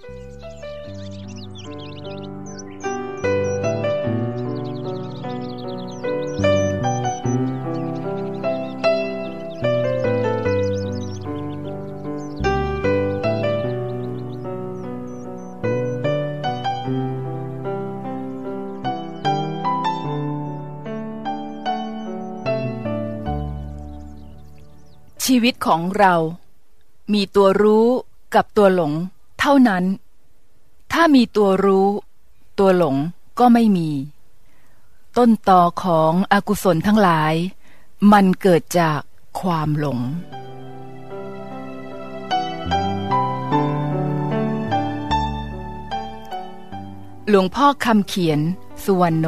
ชีวิตของเรา มีตัวรู้กับตัวหลง ท่านั้น ถ้ามีตัวรู้ ตัวหลงก็ไม่มี ต้นตอของอกุศลทั้งหลาย มันเกิดจากความหลงหลวงพ่อคำเขียน สุวรรณโน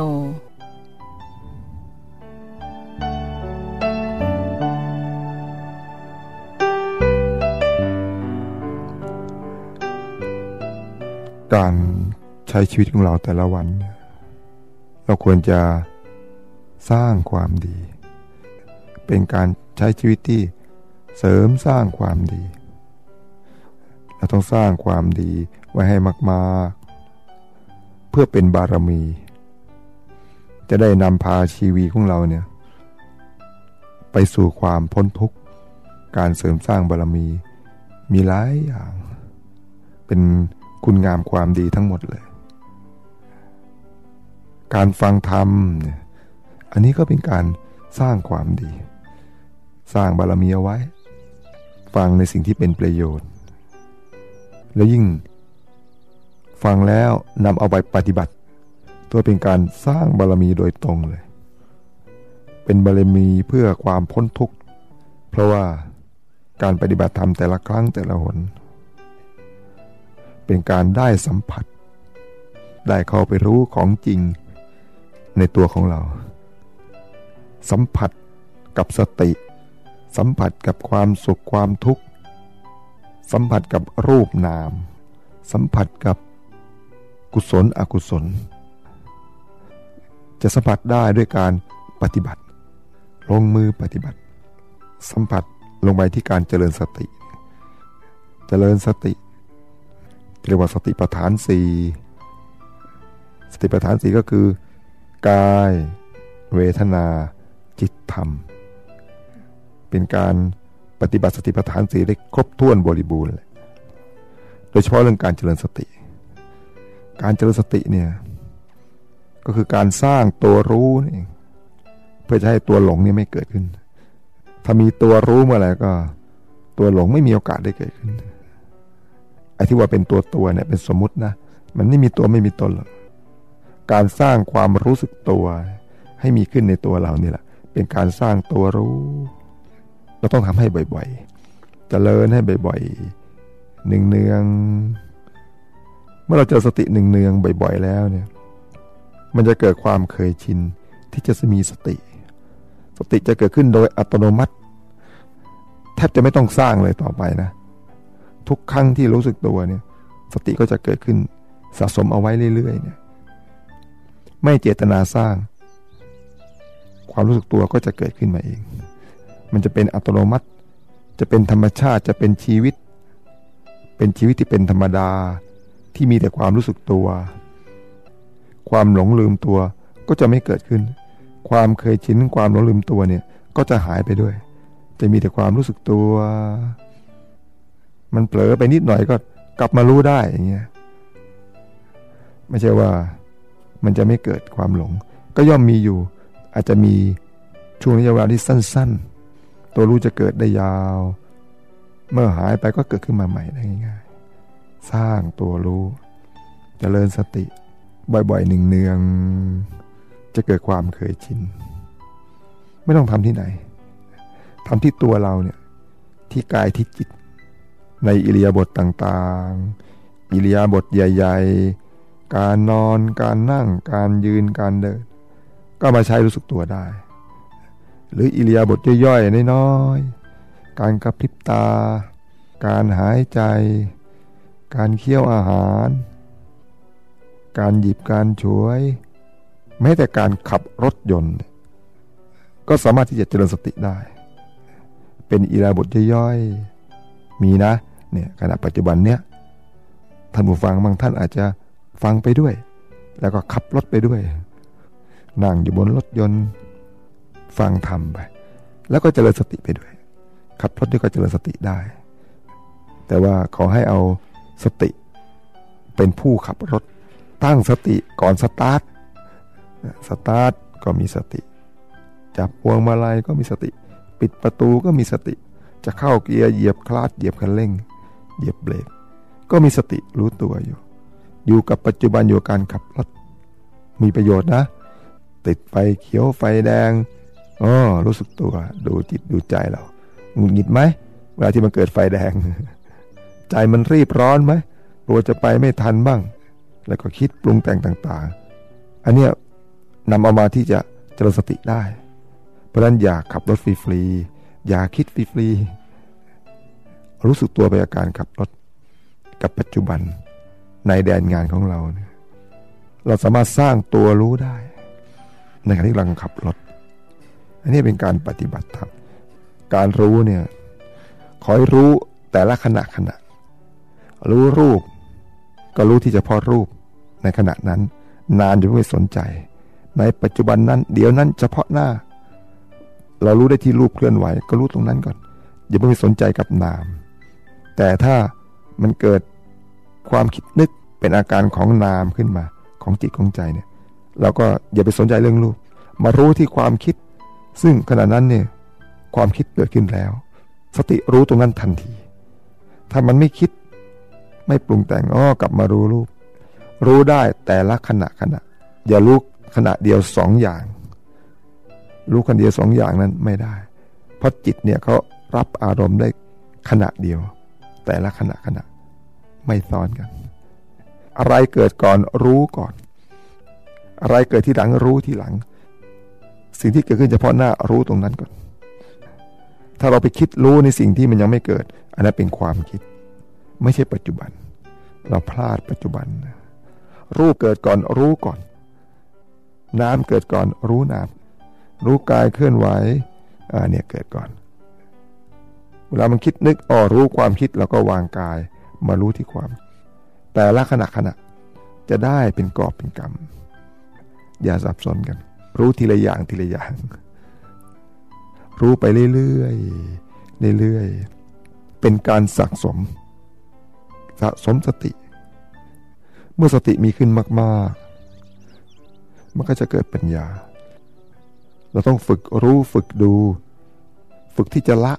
การใช้ชีวิตของเราแต่ละวัน เราควรจะสร้างความดี เป็นการใช้ชีวิตที่เสริมสร้างความดี เราต้องสร้างความดีไว้ให้มากๆ เพื่อเป็นบารมี จะได้นำพาชีวิตของเราเนี่ยไปสู่ความพ้นทุกข์ การเสริมสร้างบารมี มีหลายอย่าง เป็น คุณงามความดีทั้งหมดเลย การฟังธรรมเนี่ยอันนี้ก็เป็นการสร้างความดี สร้างบารมีเอาไว้ ฟังในสิ่งที่เป็นประโยชน์ แล้วยิ่ง ฟังแล้วนำเอาไปปฏิบัติ ตัวเป็นการสร้างบารมีโดยตรงเลย เป็นบารมีเพื่อความพ้นทุกข์ เพราะว่าการปฏิบัติธรรมแต่ละครั้งแต่ละหน เป็นการได้สัมผัส ได้เข้าไปรู้ของจริงในตัวของเรา สัมผัสกับสติ สัมผัสกับความสุขความทุกข์ สัมผัสกับรูปนาม สัมผัสกับกุศลอกุศล จะสัมผัสได้ด้วยการปฏิบัติ ลงมือปฏิบัติ สัมผัสลงไปที่การเจริญสติ เจริญสติ เรียกว่าสติปัฏฐานสี่สติปัฏฐานสี่ก็คือกาย เวทนา จิตธรรม เป็นการปฏิบัติสติปัฏฐานสี่ได้ครบถ้วนบริบูรณ์โดยเฉพาะเรื่องการเจริญสติ การเจริญสติเนี่ยก็คือการสร้างตัวรู้นี่เองเพื่อจะให้ตัวหลงนี่ไม่เกิดขึ้น ถ้ามีตัวรู้เมื่อไหร่ก็ ตัวหลงไม่มีโอกาสได้เกิดขึ้น อ้ที่ว่าเป็นตัวตัวเนี่ยเป็นสมมตินะ มันไม่มีตัวไม่มีตนหรอกการสร้างความรู้สึกตัวให้มีขึ้นในตัวเรานี่แหละ เป็นการสร้างตัวรู้ เราต้องทำให้บ่อยๆจเจริญให้บ่อยๆหนึ่งเนือง เมื่อเราเจอสติหนึ่งเนืองบ่อย ๆ แล้วเนี่ย มันจะเกิดความเคยชินที่จะมีสติ สติจะเกิดขึ้นโดยอัตโนมัติ แทบจะไม่ต้องสร้างเลยต่อไปนะ ทุกครั้งที่รู้สึกตัวเนี่ยสติก็จะเกิดขึ้นสะสมเอาไว้เรื่อยๆเนี่ยไม่เจตนาสร้าง ความรู้สึกตัวก็จะเกิดขึ้นมาเอง มันจะเป็นอัตโนมัติ จะเป็นธรรมชาติจะเป็นชีวิต เป็นชีวิตที่เป็นธรรมดาที่มีแต่ความรู้สึกตัว ความหลงลืมตัวก็จะไม่เกิดขึ้น ความเคยชินความหลงลืมตัวเนี่ยก็จะหายไปด้วย จะมีแต่ความรู้สึกตัว มันเผลอไปนิดหน่อยก็กลับมารู้ได้อย่างเงี้ยไม่ใช่ว่ามันจะไม่เกิดความหลง ก็ย่อมมีอยู่ อาจจะมีช่วงระยะเวลาที่สั้น ๆ ตัวรู้จะเกิดได้ยาว เมื่อหายไปก็เกิดขึ้นมาใหม่ได้ง่ายๆ สร้างตัวรู้จเจริญสติ บ่อยๆหนึ่งเนือง จะเกิดความเคยชิน ไม่ต้องทำที่ไหนทำที่ตัวเราเนี่ยที่กายที่จิต ในอิริยาบถต่างๆ อิริยาบถใหญ่ ๆ การนอน การนั่ง การยืน การเดิน ก็มาใช้รู้สึกตัวได้ หรืออิริยาบถย่อยๆ น้อยๆ การกระพริบตา การหายใจ การเคี้ยวอาหาร การหยิบ การช่วย แม้แต่การขับรถยนต์ ก็สามารถที่จะเจริญสติได้ เป็นอิริยาบถย่อยๆ มีนะ เนี่ยขณะปัจจุบันเนี้ยท่านผู้ฟังบางท่านอาจจะฟังไปด้วย แล้วก็ขับรถไปด้วย นั่งอยู่บนรถยนต์ฟังธรรมไป แล้วก็เจริญสติไปด้วย ขับรถด้วยก็เจริญสติได้ แต่ว่าขอให้เอาสติเป็นผู้ขับรถตั้งสติก่อนสตาร์ทสตาร์ทก็มีสติ จับพวงมาลัยก็มีสติ ปิดประตูก็มีสติ จะเข้าเกียร์เหยียบคลาสเหยียบคันเร่ง เหยียบเบรกก็มีสติรู้ตัวอยู่ อยู่กับปัจจุบันอยู่การขับรถมีประโยชน์นะ ติดไฟเขียวไฟแดงอ๋อรู้สึกตัว ดูจิตดูใจเราหงุดหงิดไหมเวลาที่มันเกิดไฟแดง ใจมันรีบร้อนไหมกลัวจะไปไม่ทันบ้าง แล้วก็คิดปรุงแต่งต่างๆ อันเนี้ยนำเอามาที่จะเจริญสติได้ เพราะฉะนั้นอย่าขับรถฟรีๆอย่าคิดฟรีๆ รู้สึกตัวไปอาการขับรถกับปัจจุบันในแดนงานของเราเนี่ยเราสามารถสร้างตัวรู้ได้ ในขณะที่กำลังขับรถ อันนี้เป็นการปฏิบัติธรรมการรู้เนี่ยขอให้รู้แต่ละขณะขณะ รู้รูป ก็รู้ที่เฉพาะรูปในขณะนั้น นานจนไม่สนใจ ในปัจจุบันนั้น เดี๋ยวนั้นเฉพาะหน้า เรารู้ได้ที่รูปเคลื่อนไหว ก็รู้ตรงนั้นก่อน อย่าเพิ่งไปสนใจกับนาม แต่ถ้ามันเกิดความคิดนึกเป็นอาการของนามขึ้นมาของจิตของใจเนี่ยเราก็อย่าไปสนใจเรื่องรูป มารู้ที่ความคิด ซึ่งขณะนั้นเนี่ยความคิดเกิดขึ้นแล้ว สติรู้ตรงนั้นทันที ถ้ามันไม่คิดไม่ปรุงแต่งอ้อกลับมารู้รูป รู้ได้แต่ละขณะขณะ อย่ารู้ขณะเดียวสองอย่าง รู้ขณะเดียวสองอย่างนั้นไม่ได้ เพราะจิตเนี่ยเขารับอารมณ์ได้ขณะเดียว แต่ละขณะขณะไม่ซ้อนกัน อะไรเกิดก่อนรู้ก่อน อะไรเกิดที่หลังรู้ที่หลัง สิ่งที่เกิดขึ้นเฉพาะหน้ารู้ตรงนั้นก่อน ถ้าเราไปคิดรู้ในสิ่งที่มันยังไม่เกิด อันนั้นเป็นความคิด ไม่ใช่ปัจจุบัน เราพลาดปัจจุบัน รูปเกิดก่อนรู้ก่อน น้ำเกิดก่อนรู้น้ำรู้กายเคลื่อนไหวอ่าเนี่ยเกิดก่อน เวลามันคิดนึกอ๋อรู้ความคิดแล้วก็วางกาย มารู้ที่ความ แต่ละขณะขณะจะได้เป็นกอบเป็นกรรม อย่าสับสนกัน รู้ทีละอย่างทีละอย่าง รู้ไปเรื่อยๆเรื่อยๆเป็นการสะสม สะสมสติ เมื่อสติมีขึ้นมากๆ มันก็จะเกิดปัญญา เราต้องฝึกรู้ฝึกดู ฝึกที่จะละ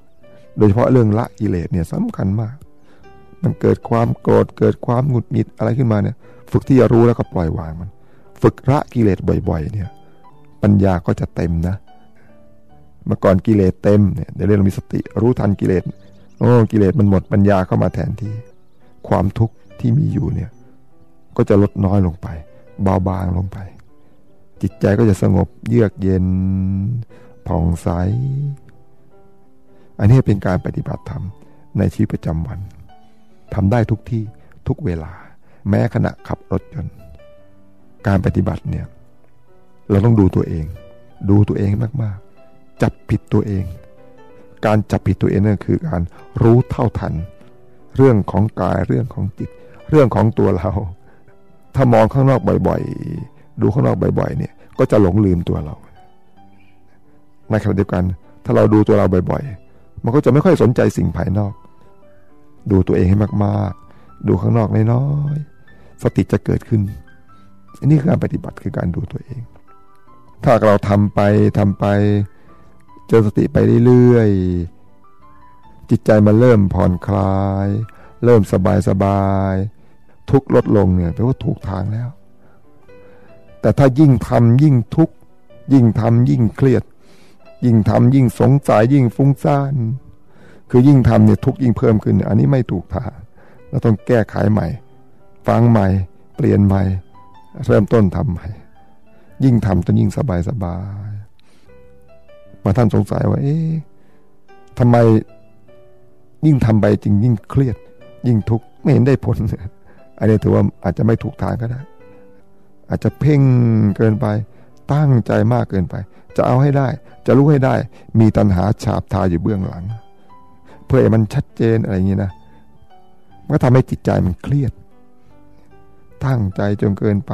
โดยเฉพาะเรื่องละกิเลสเนี่ยสำคัญมาก มันเกิดความโกรธเกิดความหงุดหงิดอะไรขึ้นมาเนี่ย ฝึกที่จะรู้แล้วก็ปล่อยวางมัน ฝึกละกิเลสบ่อยๆ เนี่ย ปัญญาก็จะเต็มนะเมื่อก่อนกิเลสเต็มเนี่ยเดี๋ยวเรามีสติรู้ทันกิเลสโอ้กิเลสมันหมดปัญญาเข้ามาแทนที่ ความทุกข์ที่มีอยู่เนี่ย ก็จะลดน้อยลงไป เบาบางลงไป จิตใจก็จะสงบเยือกเย็นผ่องใส อันนี้เป็นการปฏิบัติธรรมในชีวิตประจำวันทำได้ทุกที่ทุกเวลา แม้ขณะขับรถยนต์ การปฏิบัติเนี่ยเราต้องดูตัวเอง ดูตัวเองมากๆ จับผิดตัวเอง การจับผิดตัวเองนั่นคือการรู้เท่าทัน เรื่องของกายเรื่องของจิต เรื่องของตัวเรา ถ้ามองข้างนอกบ่อยๆ ดูข้างนอกบ่อยๆ เนี่ยก็จะหลงลืมตัวเราในขณะเดียวกัน ถ้าเราดูตัวเราบ่อยๆ มันก็จะไม่ค่อยสนใจสิ่งภายนอก ดูตัวเองให้มากๆ ดูข้างนอกน้อยๆสติจะเกิดขึ้นอันนี้คือการปฏิบัติคือการดูตัวเอง ถ้าเราทำไปทำไป เจอสติไปเรื่อยๆ จิตใจมันเริ่มผ่อนคลาย เริ่มสบายสบายทุกลดลงเนี่ยแปลว่าถูกทางแล้ว แต่ถ้ายิ่งทำยิ่งทุกยิ่งทำยิ่งเครียด ยิ่งทำยิ่งสงสัยยิ่งฟุ้งซ่านคือยิ่งทำเนี่ยทุกยิ่งเพิ่มขึ้น อันนี้ไม่ถูกทางเราต้องแก้ไขใหม่ ฟังใหม่ เปลี่ยนใหม่ เริ่มต้นทำใหม่ ยิ่งทำจนยิ่งสบายสบายมาท่านสงสัยว่า เอ๊ะทำไมยิ่งทำไปจริงยิ่งเครียด ยิ่งทุกข์ไม่เห็นได้ผลอันนี้ถือว่าอาจจะไม่ถูกทางก็ได้ อาจจะเพ่งเกินไป ตั้งใจมากเกินไป จะเอาให้ได้ จะรู้ให้ได้ มีตัณหาฉาบทาอยู่เบื้องหลัง เพื่อให้มันชัดเจนอะไรอย่างนี้นะมันก็ทำให้จิตใจมันเครียด ตั้งใจจนเกินไป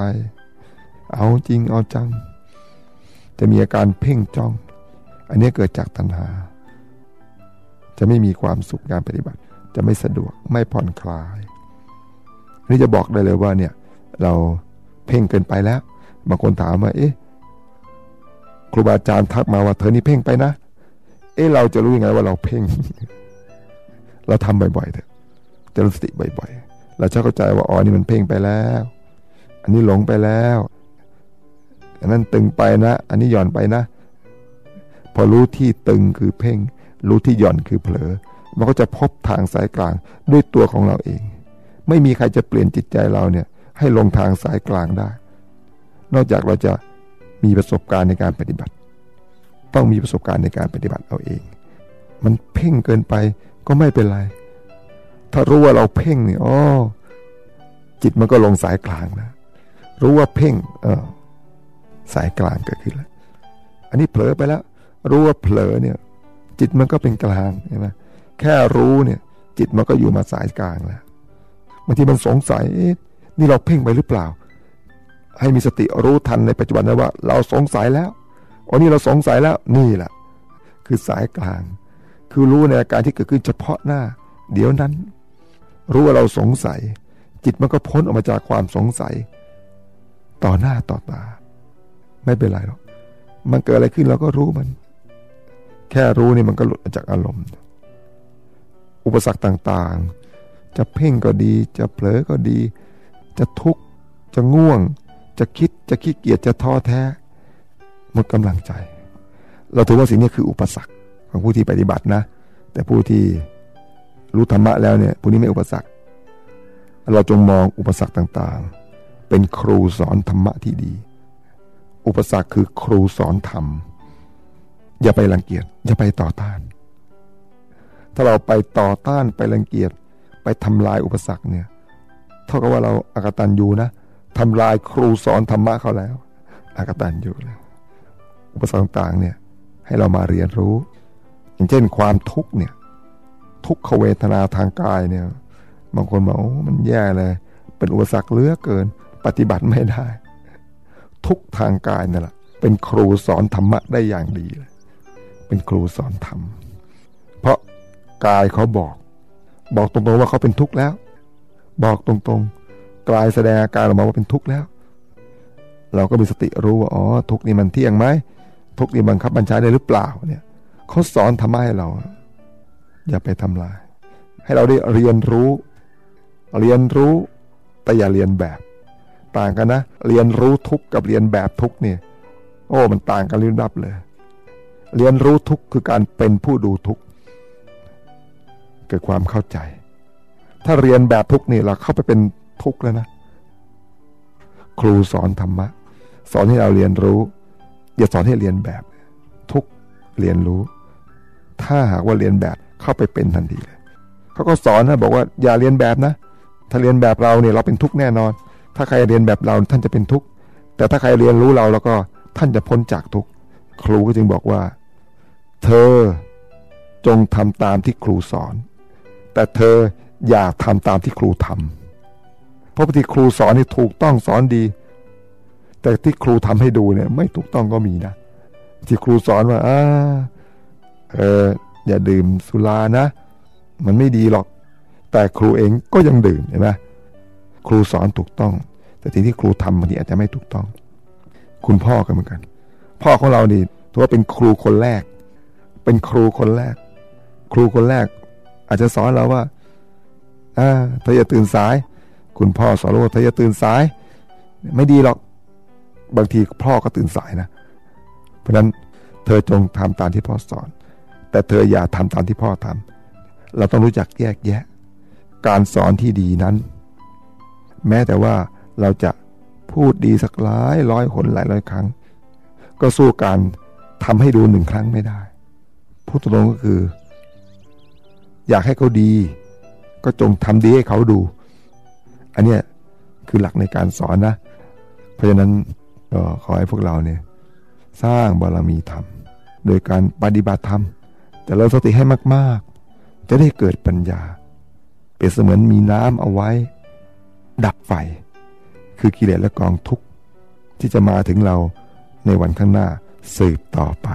เอาจริงเอาจัง จะมีอาการเพ่งจ้อง อันนี้เกิดจากตัณหา จะไม่มีความสุขการปฏิบัติ จะไม่สะดวกไม่ผ่อนคลายนี่จะบอกได้เลยว่าเนี่ย เราเพ่งเกินไปแล้วบางคนถามว่าเอ๊ะ ครูบาอาจารย์ทักมาว่าเธอนี่เพ่งไปนะ เอ๊ะเราจะรู้ยังไงว่าเราเพ่ง เราทำบ่อยๆเถอะเจริญสติบ่อยๆ เราจะเข้าใจว่าอ๋อนี่มันเพ่งไปแล้ว อันนี้หลงไปแล้วอันนั้นตึงไปนะ อันนี้หย่อนไปนะ พอรู้ที่ตึงคือเพ่ง รู้ที่หย่อนคือเผลอ มันก็จะพบทางสายกลางด้วยตัวของเราเอง ไม่มีใครจะเปลี่ยนจิตใจเราเนี่ย ให้ลงทางสายกลางได้ นอกจากเราจะ มีประสบการณ์ในการปฏิบัติ ต้องมีประสบการณ์ในการปฏิบัติเอาเอง มันเพ่งเกินไปก็ไม่เป็นไร ถ้ารู้ว่าเราเพ่งเนี่ยอ๋อจิตมันก็ลงสายกลางนะรู้ว่าเพ่งเออสายกลางเกิดขึ้นแล้ว อันนี้เผลอไปแล้ว รู้ว่าเผลอเนี่ย จิตมันก็เป็นกลางใช่ไหมแค่รู้เนี่ย จิตมันก็อยู่มาสายกลางแล้วบางทีมันสงสัยนี่เราเพ่งไปหรือเปล่า ให้มีสติรู้ทันในปัจจุบันนะว่า เราสงสัยแล้วอันนี้เราสงสัยแล้วนี่แหละคือสายกลาง คือรู้ในอาการที่เกิดขึ้นเฉพาะหน้า เดี๋ยวนั้น รู้ว่าเราสงสัย จิตมันก็พ้นออกมาจากความสงสัย ต่อหน้าต่อตา ไม่เป็นไรหรอกมันเกิดอะไรขึ้นเราก็รู้มัน แค่รู้นี่มันก็หลุดจากอารมณ์ อุปสรรคต่างๆ จะเพ่งก็ดี จะเผลอก็ดี จะทุกข์จะง่วง จะคิดจะขี้เกียจจะท้อแท้ หมดกำลังใจ เราถือว่าสิ่งนี้คืออุปสรรคของผู้ที่ปฏิบัตินะ แต่ผู้ที่รู้ธรรมะแล้วเนี่ยผู้นี้ไม่อุปสรรค เราจงมองอุปสรรคต่างๆ เป็นครูสอนธรรมะที่ดี อุปสรรคคือครูสอนธรรม อย่าไปรังเกียจอย่าไปต่อต้าน ถ้าเราไปต่อต้านไปรังเกียจไปทำลายอุปสรรคเนี่ย เท่ากับว่าเราอากตันยูนะ ทำลายครูสอนธรรมะเขาแล้ว อากตันยูแล้วอุปสรรคต่างๆเนี่ยให้เรามาเรียนรู้ อย่างเช่นความทุกข์เนี่ยทุกขเวทนาทางกายเนี่ยบางคนบอกโอ้มันแย่เลย เป็นอุปสรรคเลือเกิน ปฏิบัติไม่ได้ ทุกทางกายนั่นแหละเป็นครูสอนธรรมะได้อย่างดีเลยเป็นครูสอนธรรม เพราะกายเขาบอก บอกตรงๆว่าเขาเป็นทุกข์แล้ว บอกตรงๆ กลายแสดงอาการออกมาว่าเป็นทุกข์แล้ว เราก็มีสติรู้ว่าอ๋อทุกข์นี่มันเที่ยงไหมทุกข์นี่บังคับบัญชาได้หรือเปล่าเนี่ยเขาสอนธรรมะให้เรา อย่าไปทำลาย ให้เราได้เรียนรู้ เรียนรู้แต่อย่าเรียนแบบ ต่างกันนะ เรียนรู้ทุกข์กับเรียนแบบทุกข์เนี่ยโอ้มันต่างกันลิ้นรับเลย เรียนรู้ทุกข์คือการเป็นผู้ดูทุกข์เกิดความเข้าใจ ถ้าเรียนแบบทุกข์นี่เราเข้าไปเป็น ทุกข์แล้วนะ ครูสอนธรรมะ สอนให้เราเรียนรู้ อย่าสอนให้เรียนแบบ ทุกเรียนรู้ ถ้าหากว่าเรียนแบบเข้าไปเป็นทันทีเลยเขาก็สอนนะบอกว่าอย่าเรียนแบบนะ ถ้าเรียนแบบเราเนี่ยเราเป็นทุกข์แน่นอน ถ้าใครเรียนแบบเราท่านจะเป็นทุกข์แต่ถ้าใครเรียนรู้เราแล้วก็ท่านจะพ้นจากทุกข์ครูก็จึงบอกว่า เธอจงทำตามที่ครูสอน แต่เธออย่าทำตามที่ครูทำ เพราะบางทีครูสอนนี่ถูกต้องสอนดี แต่ที่ครูทำให้ดูเนี่ย ไม่ถูกต้องก็มีนะที่ครูสอนว่าอ่าเอออย่าดื่มสุรานะ มันไม่ดีหรอก แต่ครูเองก็ยังดื่มเห็นไหมครูสอนถูกต้อง แต่สิ่งที่ครูทำบางทีอาจจะไม่ถูกต้อง คุณพ่อก็เหมือนกัน พ่อของเรานี่ถือว่าเป็นครูคนแรก เป็นครูคนแรก ครูคนแรก อาจจะสอนเราว่าอ่าเธออย่าตื่นสาย คุณพ่อสอนว่าเธออย่าตื่นสาย ไม่ดีหรอกบางทีพ่อก็ตื่นสายนะ เพราะนั้นเธอจงทำตามที่พ่อสอน แต่เธออย่าทำตามที่พ่อทำเราต้องรู้จักแยกแยะ การสอนที่ดีนั้น แม้แต่ว่าเราจะพูดดีสักหลายร้อยหนหลายร้อยครั้ง ก็สู้การทำให้ดูหนึ่งครั้งไม่ได้พูดตรงก็คือ อยากให้เขาดี ก็จงทำดีให้เขาดู อันเนี้ยคือหลักในการสอนนะ เพราะฉะนั้นก็ขอให้พวกเราเนี่ยสร้างบารมีธรรม โดยการปฏิบัติธรรม แต่เราสติให้มาก ๆ จะได้เกิดปัญญา เปรียบเสมือนมีน้ำเอาไว้ ดับไฟ คือกิเลสและกองทุกข์ที่จะมาถึงเราในวันข้างหน้าสืบต่อไป